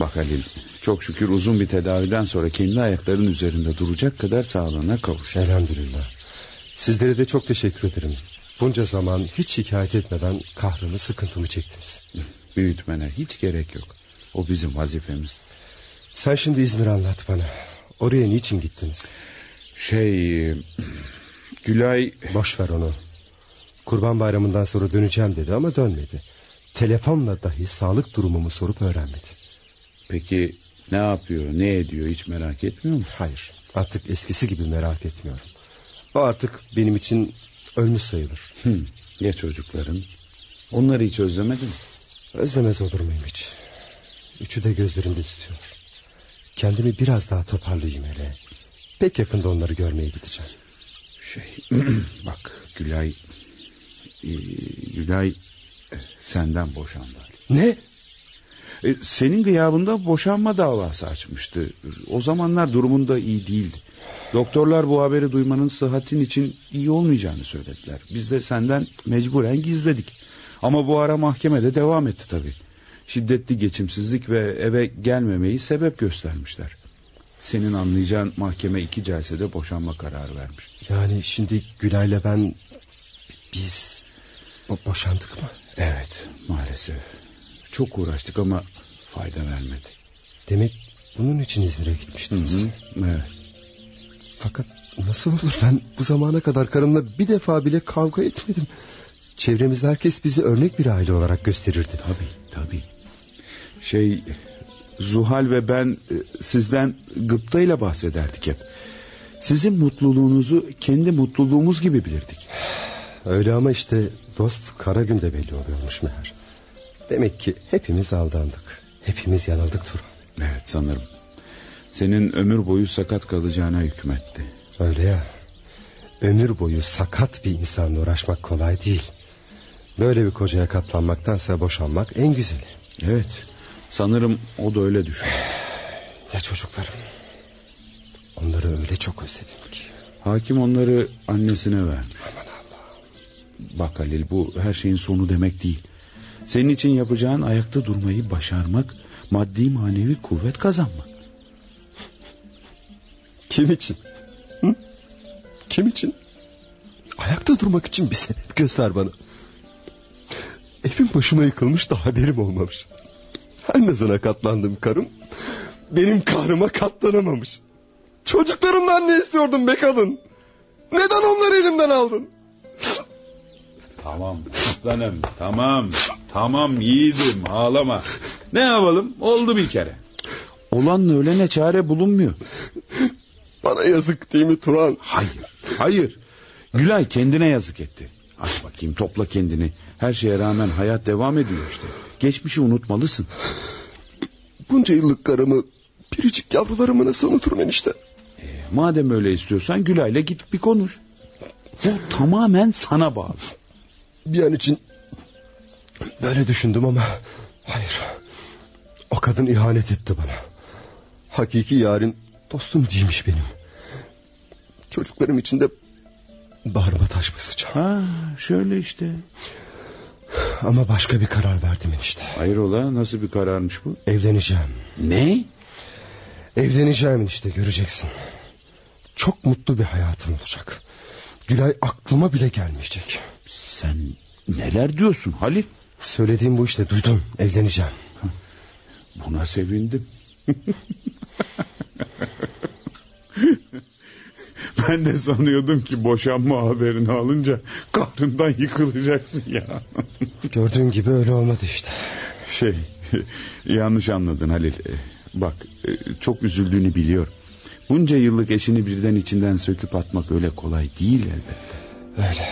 Bak Halil çok şükür uzun bir tedaviden sonra kendi ayaklarının üzerinde duracak kadar sağlığına kavuştu. Elhamdülillah. Sizlere de çok teşekkür ederim. Bunca zaman hiç şikayet etmeden kahrımı sıkıntımı çektiniz. Büyütmene hiç gerek yok. O bizim vazifemiz. Sen şimdi İzmir anlat bana. Oraya niçin gittiniz? Şey... Gülay... Boş ver onu. Kurban bayramından sonra döneceğim dedi ama dönmedi. Telefonla dahi sağlık durumumu sorup öğrenmedi. Peki ne yapıyor, ne ediyor hiç merak etmiyor mu? Hayır, artık eskisi gibi merak etmiyorum. O artık benim için ölmüş sayılır. Hı, ya çocukların? Onları hiç özlemedin mi? Özlemez olur muyum hiç? Üçü de gözlerimde tutuyor. Kendimi biraz daha toparlayayım hele. Pek yakında onları görmeye gideceğim. Şey, <clears throat> bak Gülay... e, Gülay e, senden boşandı. Ne? E, senin gıyabında boşanma davası açmıştı. O zamanlar durumunda iyi değildi. Doktorlar bu haberi duymanın sıhhatin için iyi olmayacağını söylediler. Biz de senden mecburen gizledik. Ama bu ara mahkemede devam etti tabii. Şiddetli geçimsizlik ve eve gelmemeyi sebep göstermişler. Senin anlayacağın mahkeme iki celsede boşanma kararı vermiş. Yani şimdi Gülay'la ben... Biz... Boşandık mı? Evet maalesef. Çok uğraştık ama fayda vermedi. Demek bunun için İzmir'e gitmiştiniz. Hı hı, evet. Fakat nasıl olur ben bu zamana kadar karımla bir defa bile kavga etmedim. Çevremizde herkes bizi örnek bir aile olarak gösterirdi. Tabii tabii. Şey Zuhal ve ben e, sizden gıptayla bahsederdik hep. Sizin mutluluğunuzu kendi mutluluğumuz gibi bilirdik. Öyle ama işte dost kara günde belli oluyormuş meğer. Demek ki hepimiz aldandık. Hepimiz yanıldık Turan. Evet sanırım. Senin ömür boyu sakat kalacağına hükmetti. Öyle ya. Ömür boyu sakat bir insanla uğraşmak kolay değil. Böyle bir kocaya katlanmaktansa boşanmak en güzeli. Evet. Sanırım o da öyle düşünüyor. <sighs> Ya çocuklarım? Onları öyle çok özledim ki. Hakim onları annesine vermiş. Aman Allah. Bak Halil bu her şeyin sonu demek değil. Senin için yapacağın ayakta durmayı başarmak, maddi manevi kuvvet kazanmak. Kim için? Hı? Kim için? Ayakta durmak için bir sebep göster bana. Evim başıma yıkılmış da haberim olmamış. Her nazına katlandım karım. Benim kahrıma katlanamamış. Çocuklarımdan ne istiyordun be kadın? Neden onları elimden aldın? Tamam aslanım tamam. Tamam yiğidim ağlama. Ne yapalım oldu bir kere. Olanla ölene çare bulunmuyor. Bana yazık değil mi Turan? Hayır hayır. Gülay kendine yazık etti. Aç bakayım topla kendini. Her şeye rağmen hayat devam ediyor işte. Geçmişi unutmalısın. Bunca yıllık karımı, biricik yavrularımı nasıl unuturum enişte? E, madem öyle istiyorsan Gülay'la git bir konuş. Bu tamamen sana bağlı. Bir an için böyle düşündüm ama hayır. O kadın ihanet etti bana. Hakiki yarın dostum değilmiş benim. Çocuklarım için de bağrıma taş basacağım. Ha şöyle işte. Ama başka bir karar verdim enişte. Hayrola nasıl bir kararmış bu? Evleneceğim. Ne? Evleneceğim işte göreceksin. Çok mutlu bir hayatım olacak. Gülay aklıma bile gelmeyecek. Sen neler diyorsun Halil? Söylediğim bu işte duydum evleneceğim. Buna sevindim. <laughs> ben de sanıyordum ki boşanma haberini alınca kahrından yıkılacaksın ya. Gördüğün gibi öyle olmadı işte. Şey <laughs> yanlış anladın Halil. Bak çok üzüldüğünü biliyorum. Bunca yıllık eşini birden içinden söküp atmak öyle kolay değil elbette. Öyle.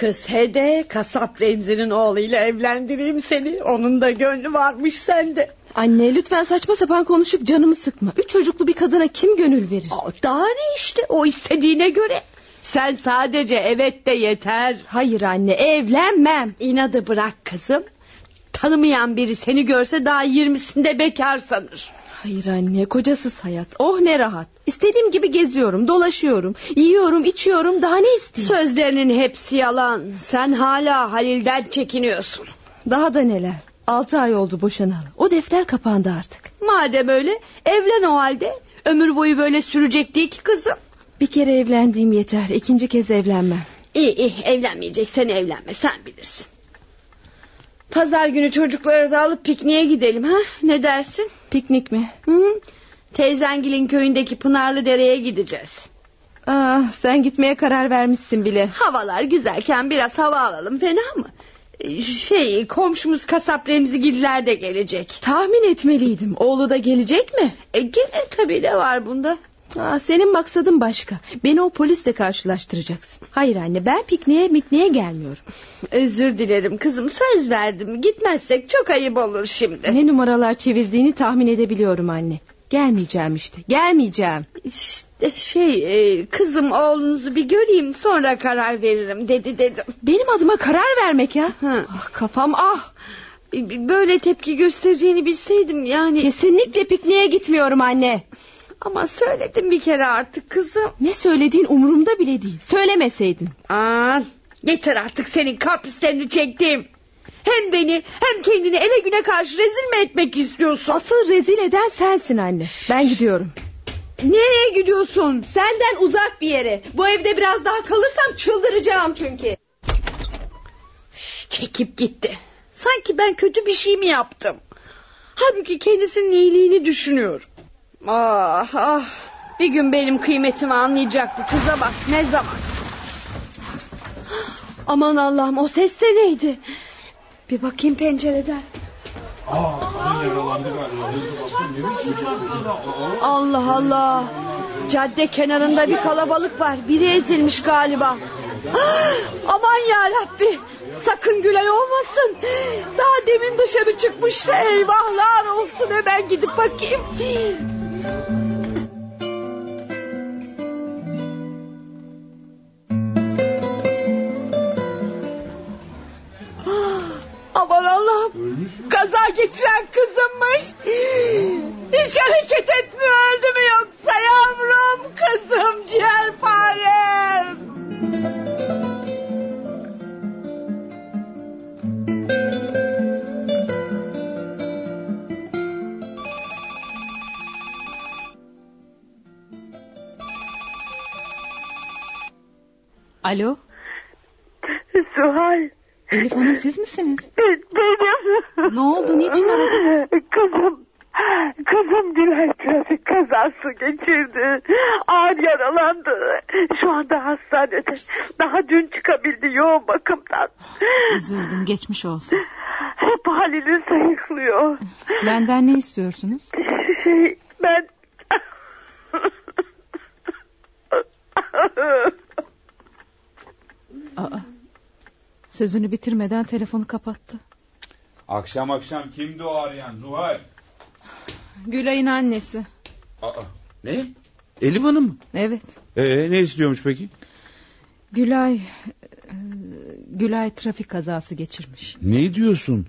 Kız Hede kasap Remzi'nin oğluyla evlendireyim seni. Onun da gönlü varmış sende. Anne lütfen saçma sapan konuşup canımı sıkma. Üç çocuklu bir kadına kim gönül verir? Aa, daha ne işte o istediğine göre. Sen sadece evet de yeter. Hayır anne evlenmem. İnadı bırak kızım. Tanımayan biri seni görse daha yirmisinde bekar sanır. Hayır anne kocasız hayat. Oh ne rahat. İstediğim gibi geziyorum, dolaşıyorum, yiyorum, içiyorum. Daha ne isteyeyim? Sözlerinin hepsi yalan. Sen hala Halil'den çekiniyorsun. Daha da neler. Altı ay oldu boşanalı. O defter kapandı artık. Madem öyle evlen o halde. Ömür boyu böyle sürecek değil ki kızım. Bir kere evlendiğim yeter. İkinci kez evlenmem. İyi iyi evlenmeyeceksen evlenme sen bilirsin. Pazar günü çocukları da alıp pikniğe gidelim ha? Ne dersin? Piknik mi? Hı? Teyzengilin köyündeki Pınarlı Dere'ye gideceğiz. Aa, Ah, sen gitmeye karar vermişsin bile. Havalar güzelken biraz hava alalım fena mı? Ee, Şey komşumuz kasap Remzigiller de gelecek. Tahmin etmeliydim. Oğlu da gelecek mi? E, gelir tabii ne var bunda? Aa, senin maksadın başka. Beni o polisle karşılaştıracaksın. Hayır anne ben pikniğe mikniğe gelmiyorum. Özür dilerim kızım söz verdim. Gitmezsek çok ayıp olur şimdi. Ne numaralar çevirdiğini tahmin edebiliyorum anne. Gelmeyeceğim işte. Gelmeyeceğim. İşte şey e, kızım oğlunuzu bir göreyim sonra karar veririm dedi dedim. Benim adıma karar vermek ya. Hı. Ah kafam ah. E, Böyle tepki göstereceğini bilseydim yani. Kesinlikle pikniğe gitmiyorum anne. Ama söyledim bir kere artık kızım. Ne söylediğin umurumda bile değil. Söylemeseydin. Aa, yeter artık senin kaprislerini çektim. Hem beni hem kendini ele güne karşı rezil mi etmek istiyorsun? Asıl rezil eden sensin anne. Ben gidiyorum. Nereye gidiyorsun? Senden uzak bir yere. Bu evde biraz daha kalırsam çıldıracağım çünkü. Çekip gitti. Sanki ben kötü bir şey mi yaptım? Halbuki kendisinin iyiliğini düşünüyor. Ah ah. Bir gün benim kıymetimi anlayacak bu kıza bak ne zaman. Aman Allah'ım o ses de neydi? Bir bakayım pencereden. Allah Allah. Cadde kenarında bir kalabalık var. Biri ezilmiş galiba. Ah, Aman ya Rabbi. Sakın Gülay olmasın. Daha demin dışarı çıkmıştı. Eyvahlar olsun hemen gidip bakayım. Ah, Aman Allah'ım. Kaza geçiren kızımmış. Hiç hareket etmiyor öldü mü yoksa yavrum kızım ciğerparem. Alo Suhal Elif Hanım siz misiniz? benim. Ne oldu niçin aradınız? Kızım Kızım Gülay trafik kazası geçirdi. Ağır yaralandı. Şu anda hastanede. Daha dün çıkabildi yoğun bakımdan. Üzüldüm geçmiş olsun. Hep halini sayıklıyor. Benden ne istiyorsunuz? Şey ben... Aa, sözünü bitirmeden telefonu kapattı. Akşam akşam kimdi o arayan Zuhal? Gülay'ın annesi. Aa, ne? Elif Hanım mı? Evet. Ee, ne istiyormuş peki? Gülay... e, Gülay trafik kazası geçirmiş. Ne diyorsun?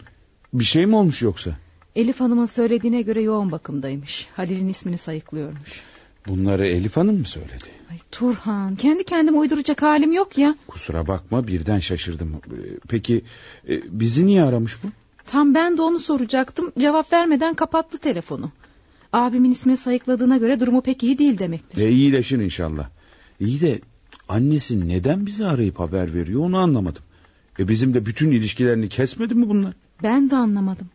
Bir şey mi olmuş yoksa? Elif Hanım'ın söylediğine göre yoğun bakımdaymış. Halil'in ismini sayıklıyormuş. Bunları Elif Hanım mı söyledi? Ay Turhan kendi kendime uyduracak halim yok ya. Kusura bakma birden şaşırdım. Peki e, bizi niye aramış bu? Tam ben de onu soracaktım. Cevap vermeden kapattı telefonu. Abimin ismini sayıkladığına göre durumu pek iyi değil demektir. E, iyileşin inşallah. İyi de annesi neden bizi arayıp haber veriyor onu anlamadım. E bizim de bütün ilişkilerini kesmedi mi bunlar? Ben de anlamadım.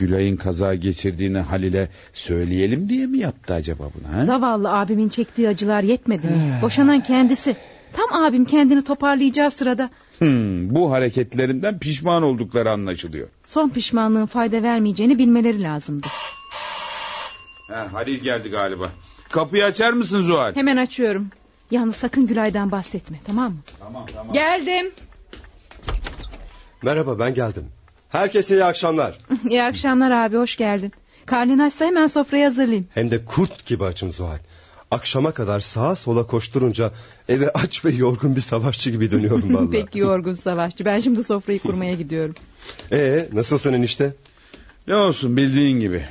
Gülay'ın kaza geçirdiğini Halil'e söyleyelim diye mi yaptı acaba bunu? Ha? Zavallı abimin çektiği acılar yetmedi mi? Boşanan kendisi. Tam abim kendini toparlayacağı sırada Hmm, bu hareketlerinden pişman oldukları anlaşılıyor. son pişmanlığın fayda vermeyeceğini bilmeleri lazımdı. Ha, Halil geldi galiba. Kapıyı açar mısın Zuhal? Hemen açıyorum. Yalnız sakın Gülay'dan bahsetme tamam mı? Tamam tamam. Geldim. Merhaba ben geldim. Herkese iyi akşamlar. <laughs> İyi akşamlar abi hoş geldin. Karnın açsa hemen sofrayı hazırlayayım. Hem de kurt gibi açım Zuhal. Akşama kadar sağa sola koşturunca eve aç ve yorgun bir savaşçı gibi dönüyorum <laughs> vallahi. Peki yorgun savaşçı. Ben şimdi sofrayı kurmaya gidiyorum. <laughs> Ee, nasılsın enişte? Ne olsun bildiğin gibi.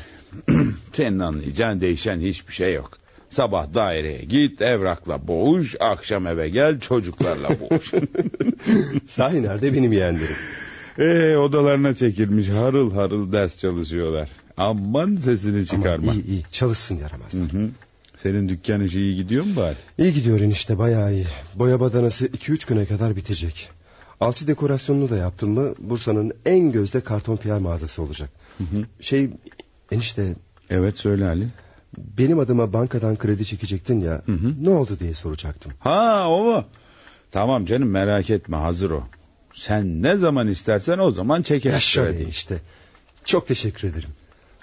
<clears throat> Senin anlayacağın değişen hiçbir şey yok. Sabah daireye git, evrakla boğuş, akşam eve gel, çocuklarla boğuş. Sahi nerede benim yeğenlerim? Ee, odalarına çekilmiş harıl harıl ders çalışıyorlar. Aman sesini çıkarma. Aman iyi iyi çalışsın yaramazlar. Hı hı. Senin dükkan işi iyi gidiyor mu bari? İyi gidiyor enişte bayağı iyi. Boya badanası 2-3 güne kadar bitecek. Alçı dekorasyonunu da yaptım mı Bursa'nın en gözde karton piyer mağazası olacak. Hı hı. Şey enişte Evet söyle Ali. benim adıma bankadan kredi çekecektin ya Hı hı. ne oldu diye soracaktım. Ha o mu? Tamam canım merak etme hazır o. Sen ne zaman istersen o zaman çekeriz. Yaşa be enişte. Çok teşekkür ederim.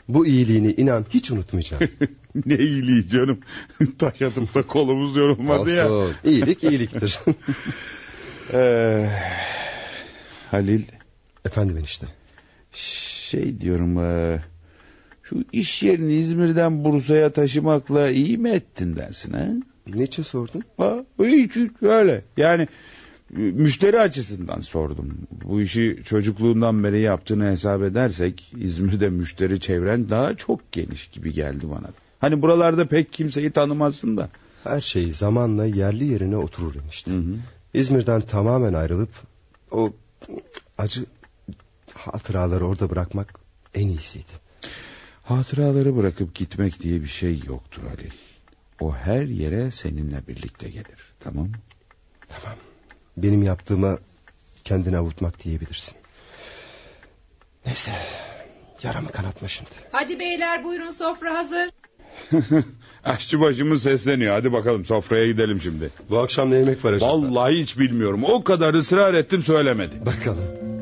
Bu iyiliğini inan hiç unutmayacağım. <laughs> ne iyiliği canım. <laughs> Taş atıp da kolumuz yorulmadı ya. Olsun. İyilik iyiliktir. <laughs> Ee, Halil Efendim enişte. şey diyorum e, şu iş yerini İzmir'den Bursa'ya taşımakla iyi mi ettin dersin ha? Niçin sordun? Ha, hiç, hiç öyle. Yani müşteri açısından sordum. Bu işi çocukluğundan beri yaptığını hesap edersek İzmir'de müşteri çevren daha çok geniş gibi geldi bana. Hani buralarda pek kimseyi tanımazsın da. Her şey zamanla yerli yerine oturur enişte. Hı hı. İzmir'den tamamen ayrılıp o acı hatıraları orada bırakmak en iyisiydi. Hatıraları bırakıp gitmek diye bir şey yoktur Halil. O her yere seninle birlikte gelir. Tamam? Tamam. Benim yaptığıma kendini avutmak diyebilirsin. Neyse. Yaramı kanatma şimdi. Hadi beyler buyurun sofra hazır. <laughs> Aşçı başımız sesleniyor. Hadi bakalım sofraya gidelim şimdi. Bu akşam ne yemek var acaba? Vallahi hiç bilmiyorum. O kadar ısrar ettim söylemedi. Bakalım.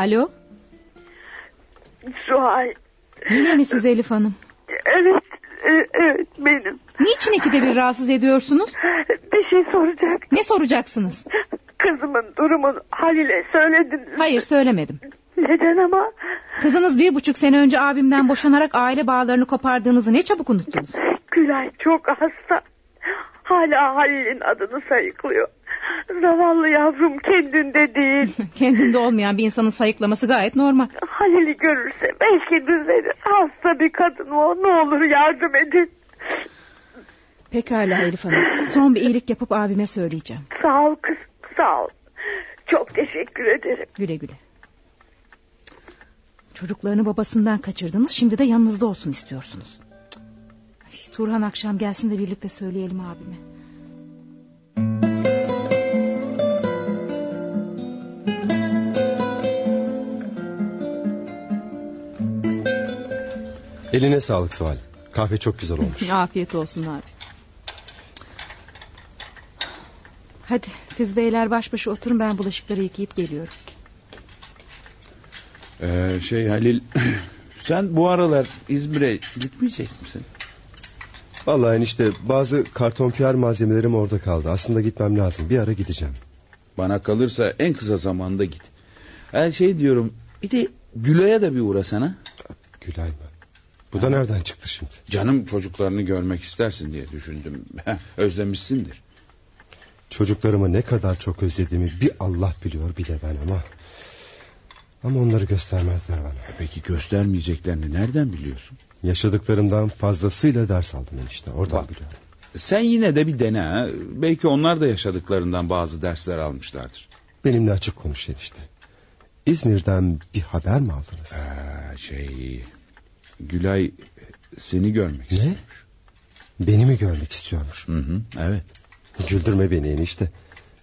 Alo Suhal. yine mi siz Elif Hanım? Evet, e, evet benim. Niçin ikide bir rahatsız ediyorsunuz? Bir şey soracak. Ne soracaksınız? Kızımın durumunu Halil'e söylediniz. mi? Hayır söylemedim. Neden ama? Kızınız bir buçuk sene önce abimden boşanarak aile bağlarını kopardığınızı ne çabuk unuttunuz. Gülay çok hasta. Hala Halil'in adını sayıklıyor. Zavallı yavrum kendinde değil. <laughs> Kendinde olmayan bir insanın sayıklaması gayet normal. Halil'i görürse belki düzelir. Hasta bir kadın o. Ne olur yardım edin. Pekala Elif Hanım. Son bir iyilik yapıp abime söyleyeceğim. Sağ ol kız. Sağ ol. Çok teşekkür ederim. Güle güle. Çocuklarını babasından kaçırdınız şimdi de yanınızda olsun istiyorsunuz. Ay, Turhan akşam gelsin de birlikte söyleyelim abime. Eline sağlık Suhal. Kahve çok güzel olmuş. <laughs> Afiyet olsun abi. Hadi siz beyler baş başa oturun ben bulaşıkları yıkayıp geliyorum. Ee, şey Halil <clears throat> sen bu aralar İzmir'e gitmeyecek misin? Vallahi enişte bazı karton PR malzemelerim orada kaldı. Aslında gitmem lazım. Bir ara gideceğim. Bana kalırsa en kısa zamanda git. Her şey diyorum bir de Gülay'a da bir uğrasana. Gülay mı? Bu da nereden çıktı şimdi? Canım çocuklarını görmek istersin diye düşündüm. <laughs> Özlemişsindir. Çocuklarımı ne kadar çok özlediğimi bir Allah biliyor bir de ben ama... Ama onları göstermezler bana. Peki göstermeyeceklerini nereden biliyorsun? Yaşadıklarımdan fazlasıyla ders aldım enişte. Oradan Bak. biliyorum. Sen yine de bir dene. ha. Belki onlar da yaşadıklarından bazı dersler almışlardır. Benimle açık konuş enişte. İzmir'den bir haber mi aldınız? Ee, şey... Gülay seni görmek Ne? istiyormuş. Beni mi görmek istiyormuş? Hı hı, evet. Güldürme beni enişte.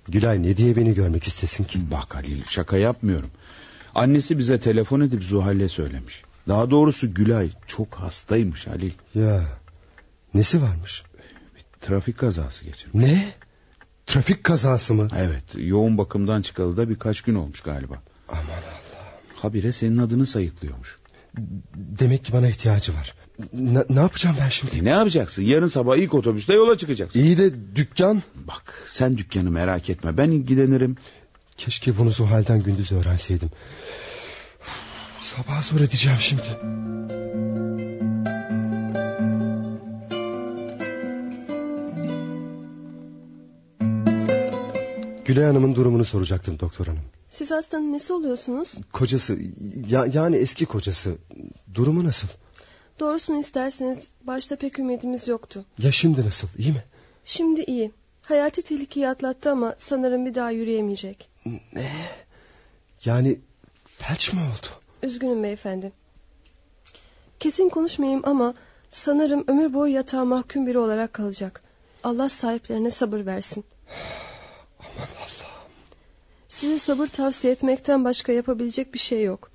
Gülay ne diye beni görmek istesin ki? Bak Halil şaka yapmıyorum. Annesi bize telefon edip Zuhal'le söylemiş. Daha doğrusu Gülay çok hastaymış Halil. Ya nesi varmış? Bir trafik kazası geçirmiş. Ne? Trafik kazası mı? Evet yoğun bakımdan çıkalı da birkaç gün olmuş galiba. Aman Allah. Habire senin adını sayıklıyormuş. Demek ki bana ihtiyacı var. Ne, ne yapacağım ben şimdi? E ne yapacaksın? Yarın sabah ilk otobüste yola çıkacaksın. İyi de dükkan. Bak sen dükkanı merak etme ben ilgilenirim. Keşke bunu Zuhal'den gündüz öğrenseydim. Sabah zor edeceğim şimdi. Gülay Hanım'ın durumunu soracaktım doktor hanım. Siz hastanın nesi oluyorsunuz? Kocası ya, yani eski kocası durumu nasıl? Doğrusunu isterseniz başta pek ümidimiz yoktu. Ya şimdi nasıl iyi mi? Şimdi iyi. Hayati tehlikeyi atlattı ama sanırım bir daha yürüyemeyecek. Ne? Yani felç mi oldu? Üzgünüm beyefendi. Kesin konuşmayayım ama sanırım ömür boyu yatağa mahkum biri olarak kalacak. Allah sahiplerine sabır versin. Aman. Size sabır tavsiye etmekten başka yapabilecek bir şey yok.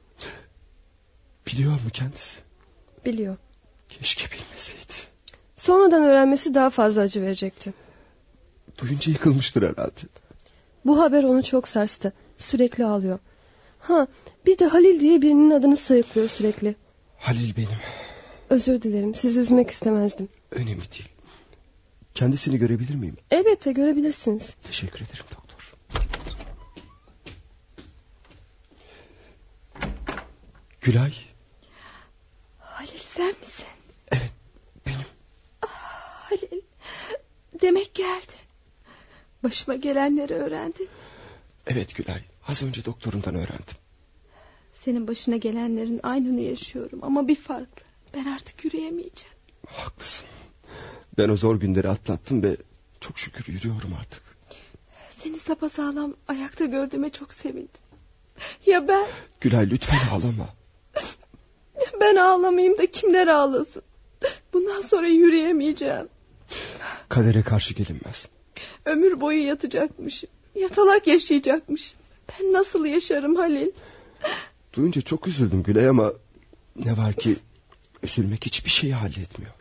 Biliyor mu kendisi? Biliyor. Keşke bilmeseydi. Sonradan öğrenmesi daha fazla acı verecekti. Duyunca yıkılmıştır herhalde. Bu haber onu çok sarstı. Sürekli ağlıyor. Ha, bir de Halil diye birinin adını sayıklıyor sürekli. Halil benim. Özür dilerim. Sizi üzmek istemezdim. Önemli değil. Kendisini görebilir miyim? Elbette görebilirsiniz. Teşekkür ederim doktor. Gülay. Halil sen misin? Evet benim. Halil. Demek geldin. Başıma gelenleri öğrendin. Evet Gülay. Az önce doktorundan öğrendim. Senin başına gelenlerin aynını yaşıyorum ama bir farklı. Ben artık yürüyemeyeceğim. Haklısın. Ben o zor günleri atlattım ve çok şükür yürüyorum artık. Seni sapasağlam ayakta gördüğüme çok sevindim. Ya ben? Gülay lütfen ağlama. Ben ağlamayayım da kimler ağlasın? Bundan sonra yürüyemeyeceğim. Kadere karşı gelinmez. Ömür boyu yatacakmışım. Yatalak yaşayacakmışım. Ben nasıl yaşarım Halil? Duyunca çok üzüldüm Gülay ama... ...ne var ki üzülmek hiçbir şeyi halletmiyor.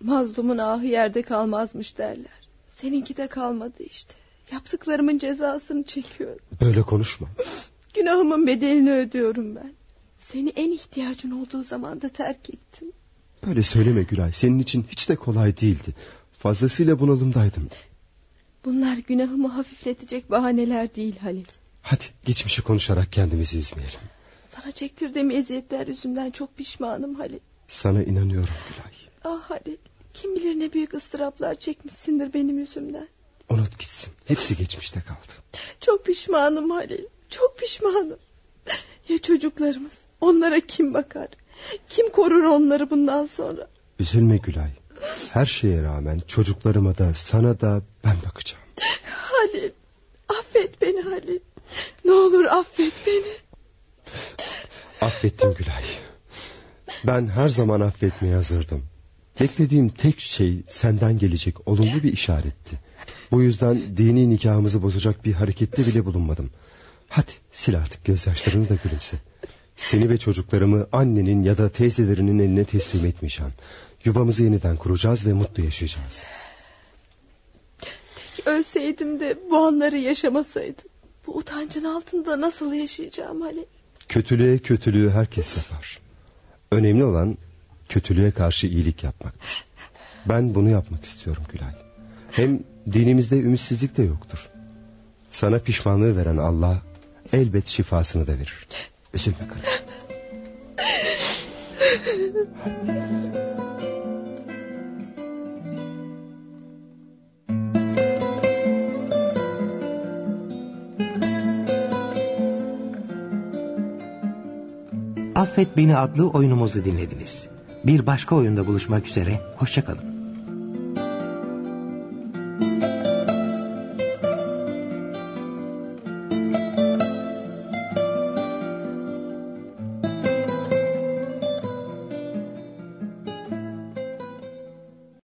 Mazlumun ahı yerde kalmazmış derler. Seninki de kalmadı işte. Yaptıklarımın cezasını çekiyorum. Böyle konuşma. Günahımın bedelini ödüyorum ben. Seni en ihtiyacın olduğu zaman da terk ettim. Böyle söyleme Gülay. Senin için hiç de kolay değildi. Fazlasıyla bunalımdaydım. Bunlar günahımı hafifletecek bahaneler değil Halil. Hadi geçmişi konuşarak kendimizi üzmeyelim. Sana çektirdiğim eziyetler yüzünden çok pişmanım Halil. Sana inanıyorum Gülay. Ah Halil. Kim bilir ne büyük ıstıraplar çekmişsindir benim yüzümden. Unut gitsin. Hepsi geçmişte kaldı. Çok pişmanım Halil. Çok pişmanım. Ya çocuklarımız? Onlara kim bakar? Kim korur onları bundan sonra? Üzülme Gülay. Her şeye rağmen çocuklarıma da sana da ben bakacağım. Halil. Affet beni Halil. Ne olur affet beni. Affettim Gülay. Ben her zaman affetmeye hazırdım. Beklediğim tek şey senden gelecek olumlu bir işaretti. Bu yüzden dini nikahımızı bozacak bir harekette bile bulunmadım. Hadi sil artık gözyaşlarını da gülümse. Seni ve çocuklarımı annenin ya da teyzelerinin eline teslim etmeyeceğim. Yuvamızı yeniden kuracağız ve mutlu yaşayacağız. Ölseydim de bu anları yaşamasaydım. Bu utancın altında nasıl yaşayacağım Halil? Kötülüğe kötülüğü herkes yapar. Önemli olan kötülüğe karşı iyilik yapmaktır. Ben bunu yapmak istiyorum Gülay. Hem dinimizde ümitsizlik de yoktur. Sana pişmanlığı veren Allah elbet şifasını da verir. Üzülme kardeşim. Affet Beni adlı oyunumuzu dinlediniz. Bir başka oyunda buluşmak üzere, hoşçakalın.